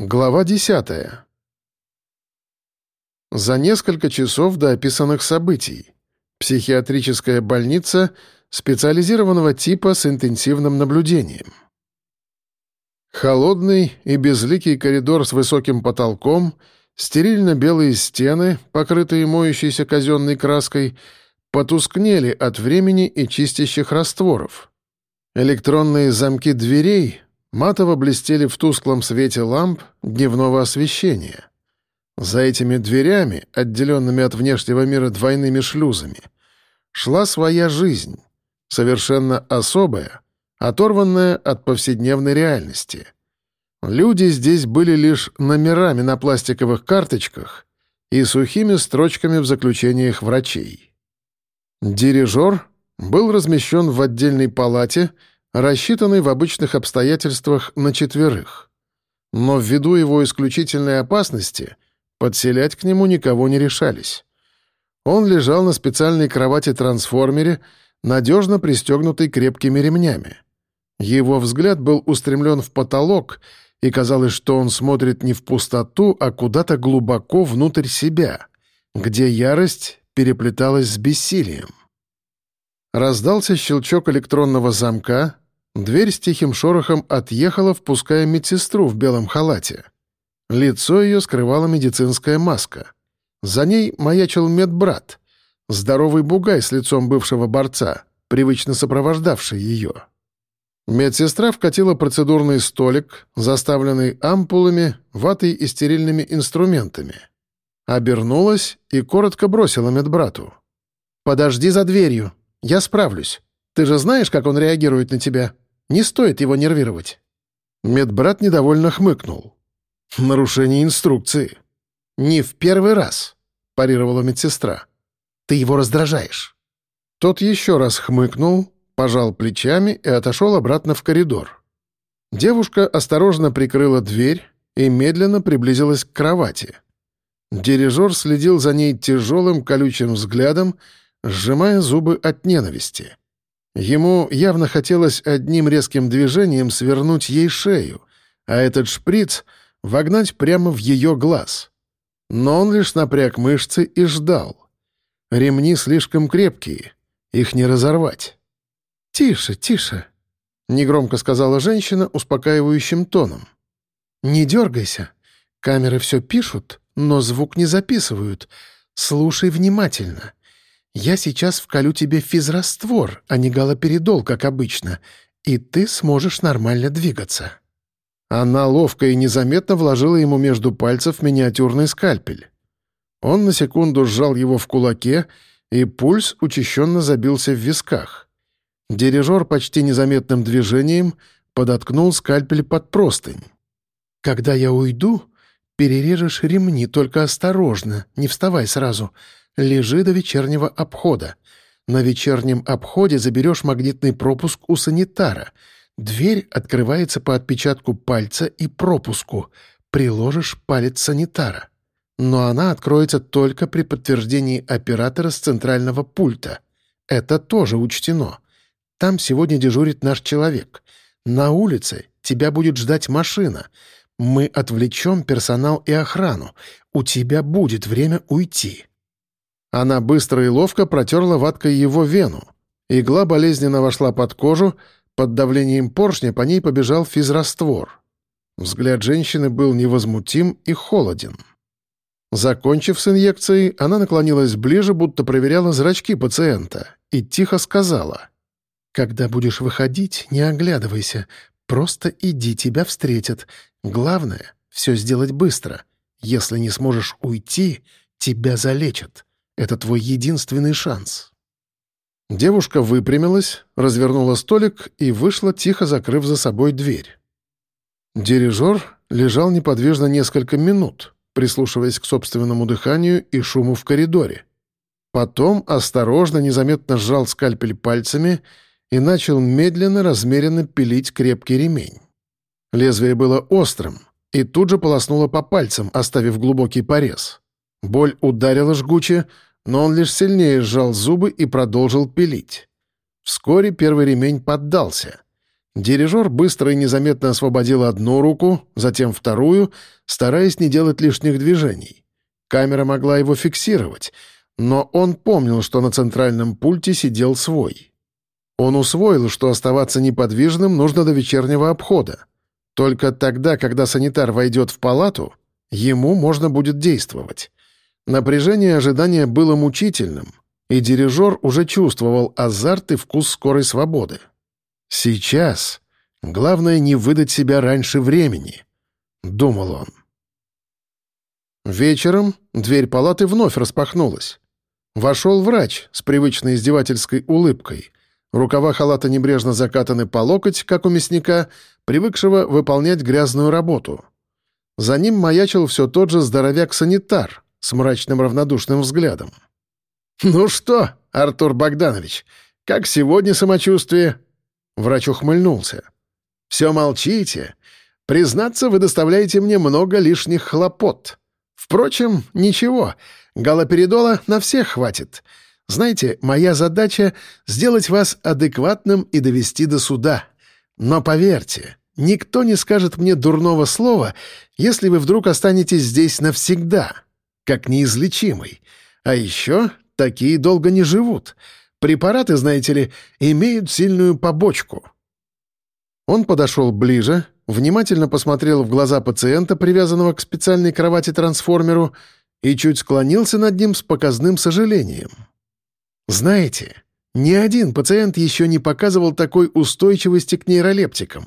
Глава десятая. За несколько часов до описанных событий. Психиатрическая больница специализированного типа с интенсивным наблюдением. Холодный и безликий коридор с высоким потолком, стерильно-белые стены, покрытые моющейся казенной краской, потускнели от времени и чистящих растворов. Электронные замки дверей матово блестели в тусклом свете ламп дневного освещения. За этими дверями, отделенными от внешнего мира двойными шлюзами, шла своя жизнь, совершенно особая, оторванная от повседневной реальности. Люди здесь были лишь номерами на пластиковых карточках и сухими строчками в заключениях врачей. Дирижер был размещен в отдельной палате — рассчитанный в обычных обстоятельствах на четверых. Но ввиду его исключительной опасности подселять к нему никого не решались. Он лежал на специальной кровати-трансформере, надежно пристегнутый крепкими ремнями. Его взгляд был устремлен в потолок, и казалось, что он смотрит не в пустоту, а куда-то глубоко внутрь себя, где ярость переплеталась с бессилием. Раздался щелчок электронного замка, дверь с тихим шорохом отъехала, впуская медсестру в белом халате. Лицо ее скрывала медицинская маска. За ней маячил медбрат, здоровый бугай с лицом бывшего борца, привычно сопровождавший ее. Медсестра вкатила процедурный столик, заставленный ампулами, ватой и стерильными инструментами. Обернулась и коротко бросила медбрату. «Подожди за дверью», я справлюсь. Ты же знаешь, как он реагирует на тебя. Не стоит его нервировать». Медбрат недовольно хмыкнул. «Нарушение инструкции». «Не в первый раз», — парировала медсестра. «Ты его раздражаешь». Тот еще раз хмыкнул, пожал плечами и отошел обратно в коридор. Девушка осторожно прикрыла дверь и медленно приблизилась к кровати. Дирижер следил за ней тяжелым колючим взглядом сжимая зубы от ненависти. Ему явно хотелось одним резким движением свернуть ей шею, а этот шприц вогнать прямо в ее глаз. Но он лишь напряг мышцы и ждал. Ремни слишком крепкие, их не разорвать. «Тише, тише», — негромко сказала женщина успокаивающим тоном. «Не дергайся. Камеры все пишут, но звук не записывают. Слушай внимательно. Я сейчас вколю тебе физраствор, а не галоперидол, как обычно, и ты сможешь нормально двигаться». Она ловко и незаметно вложила ему между пальцев миниатюрный скальпель. Он на секунду сжал его в кулаке, и пульс учащенно забился в висках. Дирижер почти незаметным движением подоткнул скальпель под простынь. «Когда я уйду, перережешь ремни, только осторожно, не вставай сразу. Лежи до вечернего обхода. На вечернем обходе заберешь магнитный пропуск у санитара. Дверь открывается по отпечатку пальца и пропуску. Приложишь палец санитара. Но она откроется только при подтверждении оператора с центрального пульта. Это тоже учтено. Там сегодня дежурит наш человек. На улице тебя будет ждать машина. Мы отвлечем персонал и охрану. У тебя будет время уйти. Она быстро и ловко протерла ваткой его вену. Игла болезненно вошла под кожу, под давлением поршня по ней побежал физраствор. Взгляд женщины был невозмутим и холоден. Закончив с инъекцией, она наклонилась ближе, будто проверяла зрачки пациента, и тихо сказала. «Когда будешь выходить, не оглядывайся. Просто иди, тебя встретят. Главное — все сделать быстро. Если не сможешь уйти, тебя залечат. Это твой единственный шанс». Девушка выпрямилась, развернула столик и вышла, тихо закрыв за собой дверь. Дирижер лежал неподвижно несколько минут, прислушиваясь к собственному дыханию и шуму в коридоре. Потом осторожно, незаметно сжал скальпель пальцами и начал медленно, размеренно пилить крепкий ремень. Лезвие было острым и тут же полоснуло по пальцам, оставив глубокий порез. Боль ударила жгуче, но он лишь сильнее сжал зубы и продолжил пилить. Вскоре первый ремень поддался. Дирижер быстро и незаметно освободил одну руку, затем вторую, стараясь не делать лишних движений. Камера могла его фиксировать, но он помнил, что на центральном пульте сидел свой. Он усвоил, что оставаться неподвижным нужно до вечернего обхода. Только тогда, когда санитар войдет в палату, ему можно будет действовать. Напряжение ожидания было мучительным, и дирижер уже чувствовал азарт и вкус скорой свободы. Сейчас главное не выдать себя раньше времени, — думал он. Вечером дверь палаты вновь распахнулась. Вошел врач с привычной издевательской улыбкой. Рукава халата небрежно закатаны по локоть, как у мясника, привыкшего выполнять грязную работу. За ним маячил все тот же здоровяк-санитар с мрачным равнодушным взглядом. «Ну что, Артур Богданович, как сегодня самочувствие?» Врач ухмыльнулся. «Все молчите. Признаться, вы доставляете мне много лишних хлопот. Впрочем, ничего, галоперидола на всех хватит. Знаете, моя задача — сделать вас адекватным и довести до суда. Но поверьте, никто не скажет мне дурного слова, если вы вдруг останетесь здесь навсегда, как неизлечимый. А еще такие долго не живут. Препараты, знаете ли, имеют сильную побочку». Он подошел ближе, внимательно посмотрел в глаза пациента, привязанного к специальной кровати-трансформеру, и чуть склонился над ним с показным сожалением. Знаете, ни один пациент еще не показывал такой устойчивости к нейролептикам.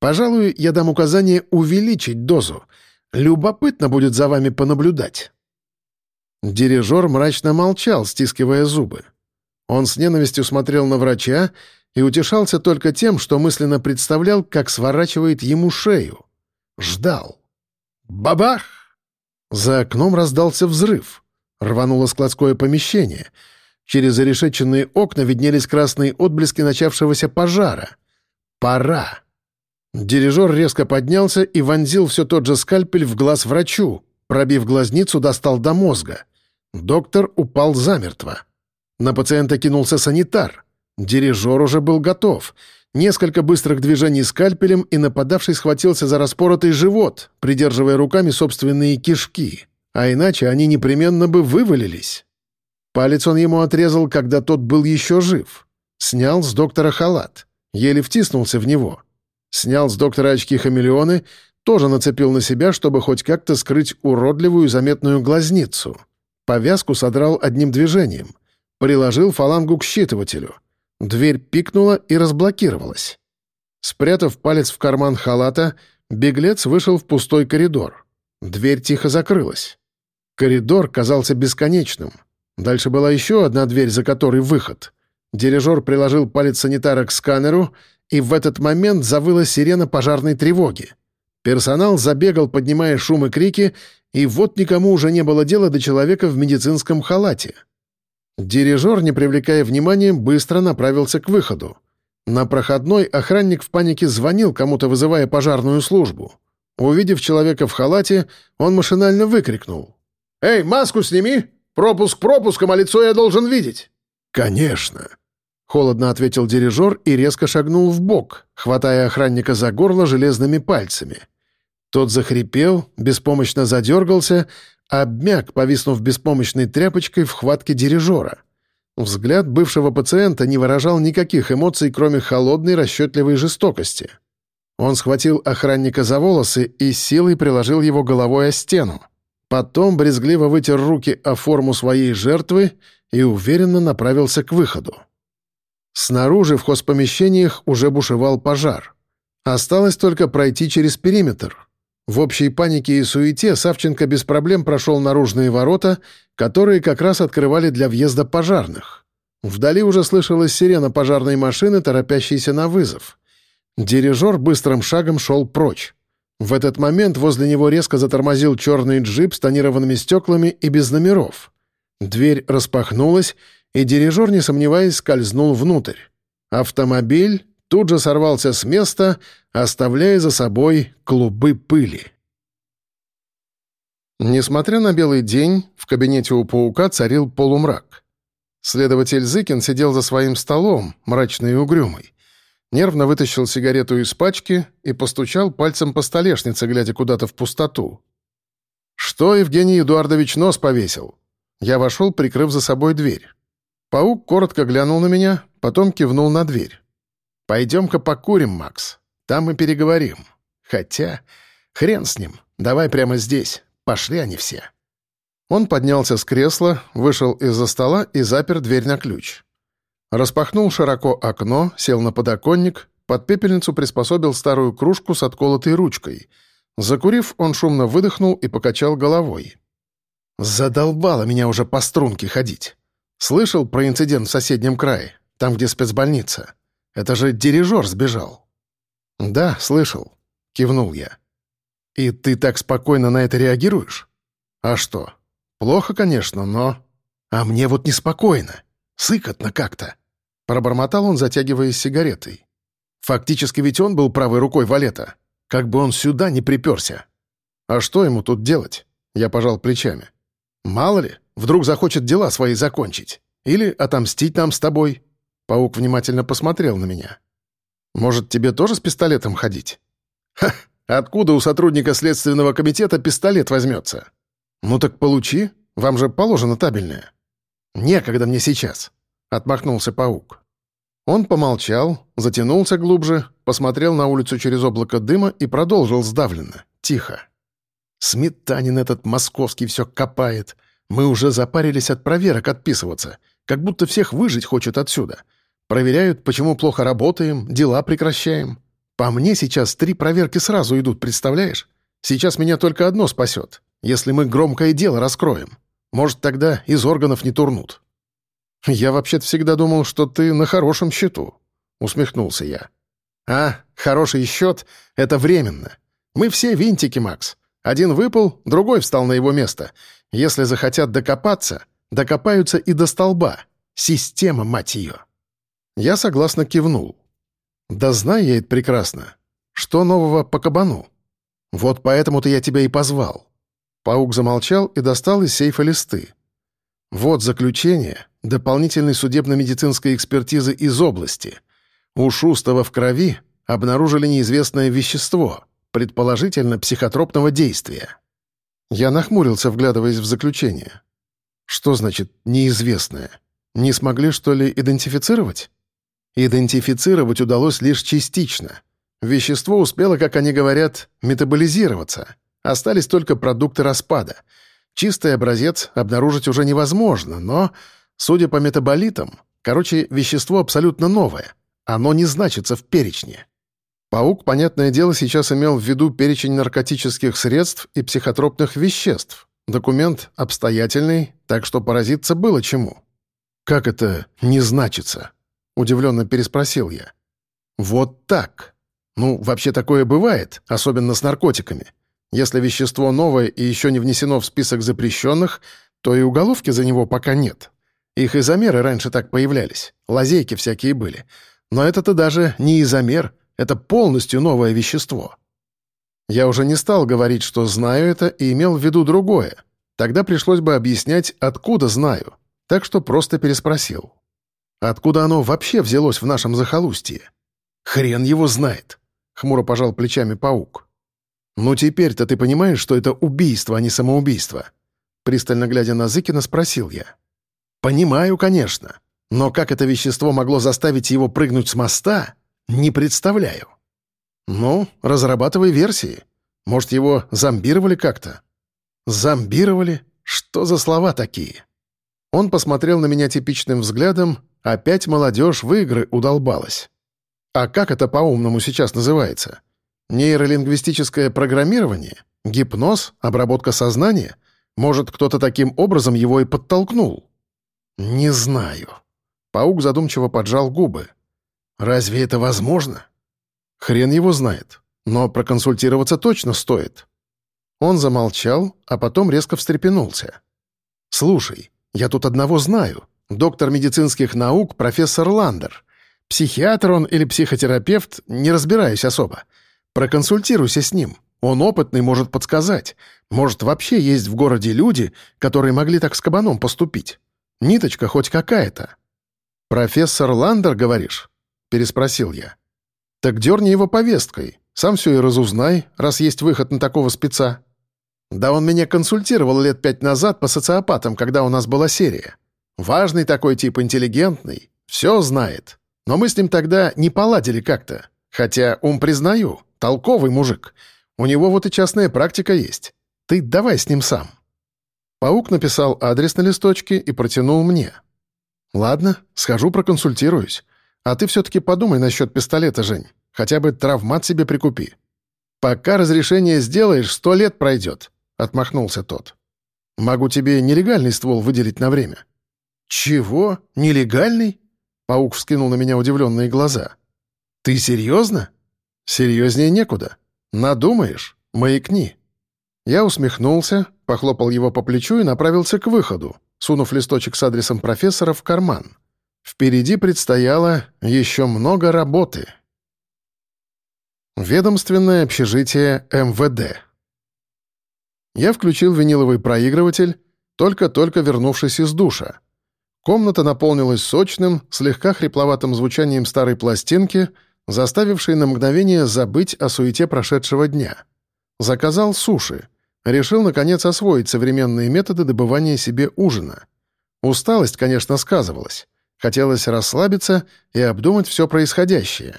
Пожалуй, я дам указание увеличить дозу. Любопытно будет за вами понаблюдать». Дирижер мрачно молчал, стискивая зубы. Он с ненавистью смотрел на врача и утешался только тем, что мысленно представлял, как сворачивает ему шею. Ждал. Бабах! За окном раздался взрыв. Рвануло складское помещение — Через зарешеченные окна виднелись красные отблески начавшегося пожара. «Пора!» Дирижер резко поднялся и вонзил все тот же скальпель в глаз врачу. Пробив глазницу, достал до мозга. Доктор упал замертво. На пациента кинулся санитар. Дирижер уже был готов. Несколько быстрых движений скальпелем, и нападавший схватился за распоротый живот, придерживая руками собственные кишки. А иначе они непременно бы вывалились. Палец он ему отрезал, когда тот был еще жив. Снял с доктора халат. Еле втиснулся в него. Снял с доктора очки-хамелеоны, тоже нацепил на себя, чтобы хоть как-то скрыть уродливую заметную глазницу. Повязку содрал одним движением. Приложил фалангу к считывателю. Дверь пикнула и разблокировалась. Спрятав палец в карман халата, беглец вышел в пустой коридор. Дверь тихо закрылась. Коридор казался бесконечным. Дальше была еще одна дверь, за которой выход. Дирижер приложил палец санитара к сканеру, и в этот момент завыла сирена пожарной тревоги. Персонал забегал, поднимая шум и крики, и вот никому уже не было дела до человека в медицинском халате. Дирижер, не привлекая внимания, быстро направился к выходу. На проходной охранник в панике звонил кому-то, вызывая пожарную службу. Увидев человека в халате, он машинально выкрикнул. «Эй, маску сними!» Пропуск пропуском, а лицо я должен видеть». «Конечно», — холодно ответил дирижер и резко шагнул в бок, хватая охранника за горло железными пальцами. Тот захрипел, беспомощно задергался, обмяк, повиснув беспомощной тряпочкой в хватке дирижера. Взгляд бывшего пациента не выражал никаких эмоций, кроме холодной расчетливой жестокости. Он схватил охранника за волосы и силой приложил его головой о стену. Потом брезгливо вытер руки о форму своей жертвы и уверенно направился к выходу. Снаружи в хозпомещениях уже бушевал пожар. Осталось только пройти через периметр. В общей панике и суете Савченко без проблем прошел наружные ворота, которые как раз открывали для въезда пожарных. Вдали уже слышалась сирена пожарной машины, торопящейся на вызов. Дирижер быстрым шагом шел прочь. В этот момент возле него резко затормозил черный джип с тонированными стеклами и без номеров. Дверь распахнулась, и дирижер, не сомневаясь, скользнул внутрь. Автомобиль тут же сорвался с места, оставляя за собой клубы пыли. Несмотря на белый день, в кабинете у паука царил полумрак. Следователь Зыкин сидел за своим столом, мрачный и угрюмый. Нервно вытащил сигарету из пачки и постучал пальцем по столешнице, глядя куда-то в пустоту. «Что Евгений Эдуардович нос повесил?» Я вошел, прикрыв за собой дверь. Паук коротко глянул на меня, потом кивнул на дверь. «Пойдем-ка покурим, Макс. Там мы переговорим. Хотя, хрен с ним. Давай прямо здесь. Пошли они все». Он поднялся с кресла, вышел из-за стола и запер дверь на ключ. Распахнул широко окно, сел на подоконник, под пепельницу приспособил старую кружку с отколотой ручкой. Закурив, он шумно выдохнул и покачал головой. «Задолбало меня уже по струнке ходить. Слышал про инцидент в соседнем крае, там, где спецбольница? Это же дирижер сбежал». «Да, слышал», — кивнул я. «И ты так спокойно на это реагируешь? А что? Плохо, конечно, но... А мне вот неспокойно. Сыкотно как-то». Пробормотал он, затягиваясь сигаретой. Фактически ведь он был правой рукой Валета. Как бы он сюда не приперся. А что ему тут делать? Я пожал плечами. Мало ли, вдруг захочет дела свои закончить. Или отомстить нам с тобой. Паук внимательно посмотрел на меня. Может, тебе тоже с пистолетом ходить? Ха, откуда у сотрудника Следственного комитета пистолет возьмется? Ну так получи, вам же положено табельное. Некогда мне сейчас, отмахнулся паук. Он помолчал, затянулся глубже, посмотрел на улицу через облако дыма и продолжил сдавленно, тихо. Сметанин этот московский все копает. Мы уже запарились от проверок отписываться, как будто всех выжить хочет отсюда. Проверяют, почему плохо работаем, дела прекращаем. По мне сейчас три проверки сразу идут, представляешь? Сейчас меня только одно спасет, если мы громкое дело раскроем. Может, тогда из органов не турнут». «Я вообще-то всегда думал, что ты на хорошем счету», — усмехнулся я. «А, хороший счет — это временно. Мы все винтики, Макс. Один выпал, другой встал на его место. Если захотят докопаться, докопаются и до столба. Система, мать ее. Я согласно кивнул. Да знаю я это прекрасно. Что нового по кабану? Вот поэтому-то я тебя и позвал. Паук замолчал и достал из сейфа листы. Вот заключение дополнительной судебно-медицинской экспертизы из области. У Шустова в крови обнаружили неизвестное вещество — предположительно психотропного действия. Я нахмурился, вглядываясь в заключение. Что значит «неизвестное»? Не смогли, что ли, идентифицировать? Идентифицировать удалось лишь частично. Вещество успело, как они говорят, метаболизироваться. Остались только продукты распада. Чистый образец обнаружить уже невозможно, но, судя по метаболитам, короче, вещество абсолютно новое. Оно не значится в перечне. Паук, понятное дело, сейчас имел в виду перечень наркотических средств и психотропных веществ. Документ обстоятельный, так что поразиться было чему. «Как это «не значится»?» — удивленно переспросил я. «Вот так. Ну, вообще такое бывает, особенно с наркотиками. Если вещество новое и еще не внесено в список запрещенных, то и уголовки за него пока нет. Их изомеры раньше так появлялись, лазейки всякие были. Но это-то даже не изомер — это полностью новое вещество. Я уже не стал говорить, что знаю это, и имел в виду другое. Тогда пришлось бы объяснять, откуда знаю. Так что просто переспросил. Откуда оно вообще взялось в нашем захолустье? Хрен его знает, — хмуро пожал плечами паук. «Ну теперь-то ты понимаешь, что это убийство, а не самоубийство?» Пристально глядя на Зыкина, спросил я. «Понимаю, конечно. Но как это вещество могло заставить его прыгнуть с моста, не представляю. Ну, разрабатывай версии. Может, его зомбировали как-то? Зомбировали? Что за слова такие? Он посмотрел на меня типичным взглядом, опять молодежь в игры удолбалась. А как это по-умному сейчас называется? Нейролингвистическое программирование? Гипноз? Обработка сознания? Может, кто-то таким образом его и подтолкнул? Не знаю. Паук задумчиво поджал губы. Разве это возможно? Хрен его знает. Но проконсультироваться точно стоит. Он замолчал, а потом резко встрепенулся. «Слушай, я тут одного знаю. Доктор медицинских наук, профессор Ландер. Психиатр он или психотерапевт, не разбираюсь особо. Проконсультируйся с ним. Он опытный, может подсказать. Может, вообще есть в городе люди, которые могли так с кабаном поступить. Ниточка хоть какая-то». «Профессор Ландер, говоришь?» переспросил я. Так дерни его повесткой. Сам все и разузнай, раз есть выход на такого спеца. Да он меня консультировал лет пять назад по социопатам, когда у нас была серия. Важный такой тип, интеллигентный, все знает. Но мы с ним тогда не поладили как-то. Хотя, ум признаю, толковый мужик. У него вот и частная практика есть. Ты давай с ним сам». Паук написал адрес на листочке и протянул мне. «Ладно, схожу проконсультируюсь. А ты все-таки подумай насчет пистолета, Жень. Хотя бы травмат себе прикупи. Пока разрешение сделаешь, сто лет пройдет», — отмахнулся тот. «Могу тебе нелегальный ствол выделить на время». «Чего? Нелегальный?» Паук вскинул на меня удивленные глаза. «Ты серьезно?» «Серьезнее некуда. Надумаешь? Маякни». Я усмехнулся, похлопал его по плечу и направился к выходу, сунув листочек с адресом профессора в карман. Впереди предстояло еще много работы. Ведомственное общежитие МВД. Я включил виниловый проигрыватель, только-только вернувшись из душа. Комната наполнилась сочным, слегка хрипловатым звучанием старой пластинки, заставившей на мгновение забыть о суете прошедшего дня. Заказал суши. Решил, наконец, освоить современные методы добывания себе ужина. Усталость, конечно, сказывалась. Хотелось расслабиться и обдумать все происходящее.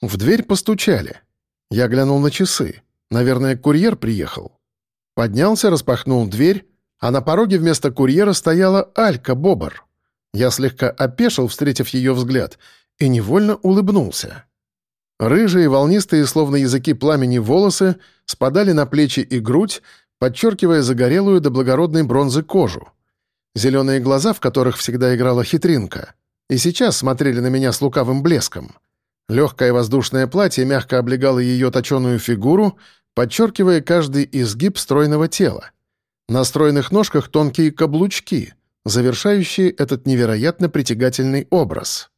В дверь постучали. Я глянул на часы. Наверное, курьер приехал. Поднялся, распахнул дверь, а на пороге вместо курьера стояла Алька Бобр. Я слегка опешил, встретив ее взгляд, и невольно улыбнулся. Рыжие, волнистые, словно языки пламени волосы, спадали на плечи и грудь, подчеркивая загорелую до благородной бронзы кожу. Зеленые глаза, в которых всегда играла хитринка, и сейчас смотрели на меня с лукавым блеском. Легкое воздушное платье мягко облегало ее точеную фигуру, подчеркивая каждый изгиб стройного тела. На стройных ножках тонкие каблучки, завершающие этот невероятно притягательный образ.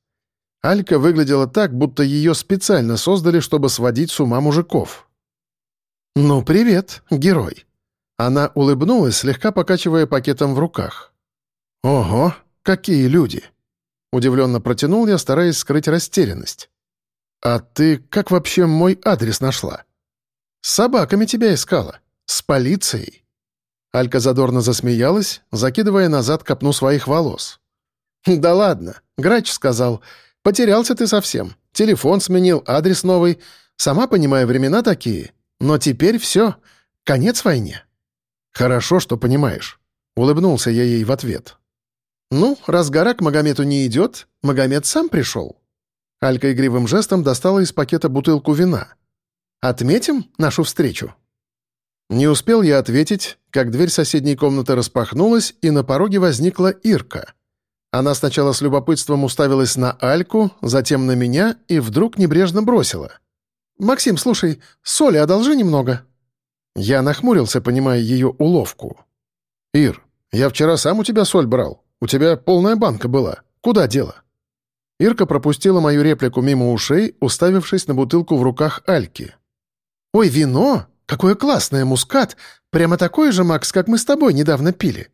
Алька выглядела так, будто ее специально создали, чтобы сводить с ума мужиков. «Ну, привет, герой!» Она улыбнулась, слегка покачивая пакетом в руках. «Ого, какие люди!» Удивленно протянул я, стараясь скрыть растерянность. «А ты как вообще мой адрес нашла?» «С собаками тебя искала. С полицией». Алька задорно засмеялась, закидывая назад копну своих волос. «Да ладно, Грач сказал. Потерялся ты совсем. Телефон сменил, адрес новый. Сама понимаю, времена такие. Но теперь все. Конец войне». «Хорошо, что понимаешь». Улыбнулся я ей в ответ. «Ну, раз гора к Магомету не идет, Магомед сам пришел». Алька игривым жестом достала из пакета бутылку вина. «Отметим нашу встречу?» Не успел я ответить, как дверь соседней комнаты распахнулась, и на пороге возникла Ирка. Она сначала с любопытством уставилась на Альку, затем на меня и вдруг небрежно бросила. «Максим, слушай, соли одолжи немного». Я нахмурился, понимая ее уловку. «Ир, я вчера сам у тебя соль брал. У тебя полная банка была. Куда дело?» Ирка пропустила мою реплику мимо ушей, уставившись на бутылку в руках Альки. «Ой, вино? Какое классное, мускат! Прямо такой же, Макс, как мы с тобой недавно пили!»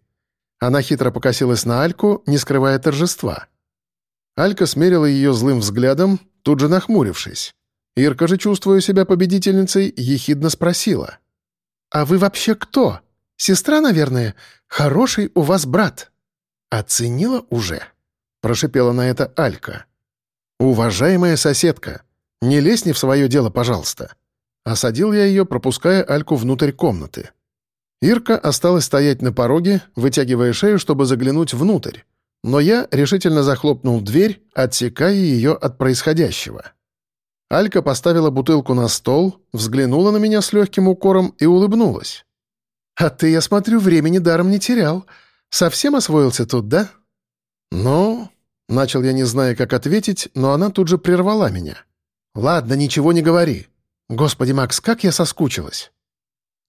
Она хитро покосилась на Альку, не скрывая торжества. Алька смерила ее злым взглядом, тут же нахмурившись. Ирка же, чувствуя себя победительницей, ехидно спросила. «А вы вообще кто? Сестра, наверное? Хороший у вас брат». «Оценила уже?» — прошипела на это Алька. «Уважаемая соседка, не лезь не в свое дело, пожалуйста. Осадил я ее, пропуская Альку внутрь комнаты. Ирка осталась стоять на пороге, вытягивая шею, чтобы заглянуть внутрь. Но я решительно захлопнул дверь, отсекая ее от происходящего. Алька поставила бутылку на стол, взглянула на меня с легким укором и улыбнулась. «А ты, я смотрю, времени даром не терял. Совсем освоился тут, да?» «Ну...» — начал я, не зная, как ответить, но она тут же прервала меня. «Ладно, ничего не говори. «Господи, Макс, как я соскучилась!»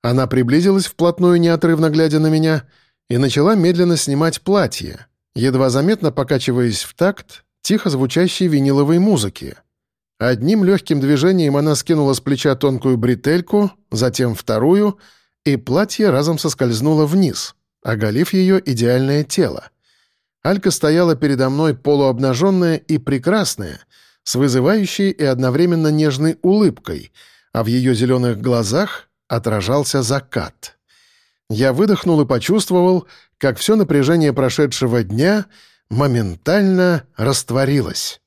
Она приблизилась вплотную, неотрывно глядя на меня, и начала медленно снимать платье, едва заметно покачиваясь в такт тихо звучащей виниловой музыки. Одним легким движением она скинула с плеча тонкую бретельку, затем вторую, и платье разом соскользнуло вниз, оголив ее идеальное тело. Алька стояла передо мной полуобнаженная и прекрасная, с вызывающей и одновременно нежной улыбкой, а в ее зеленых глазах отражался закат. Я выдохнул и почувствовал, как все напряжение прошедшего дня моментально растворилось.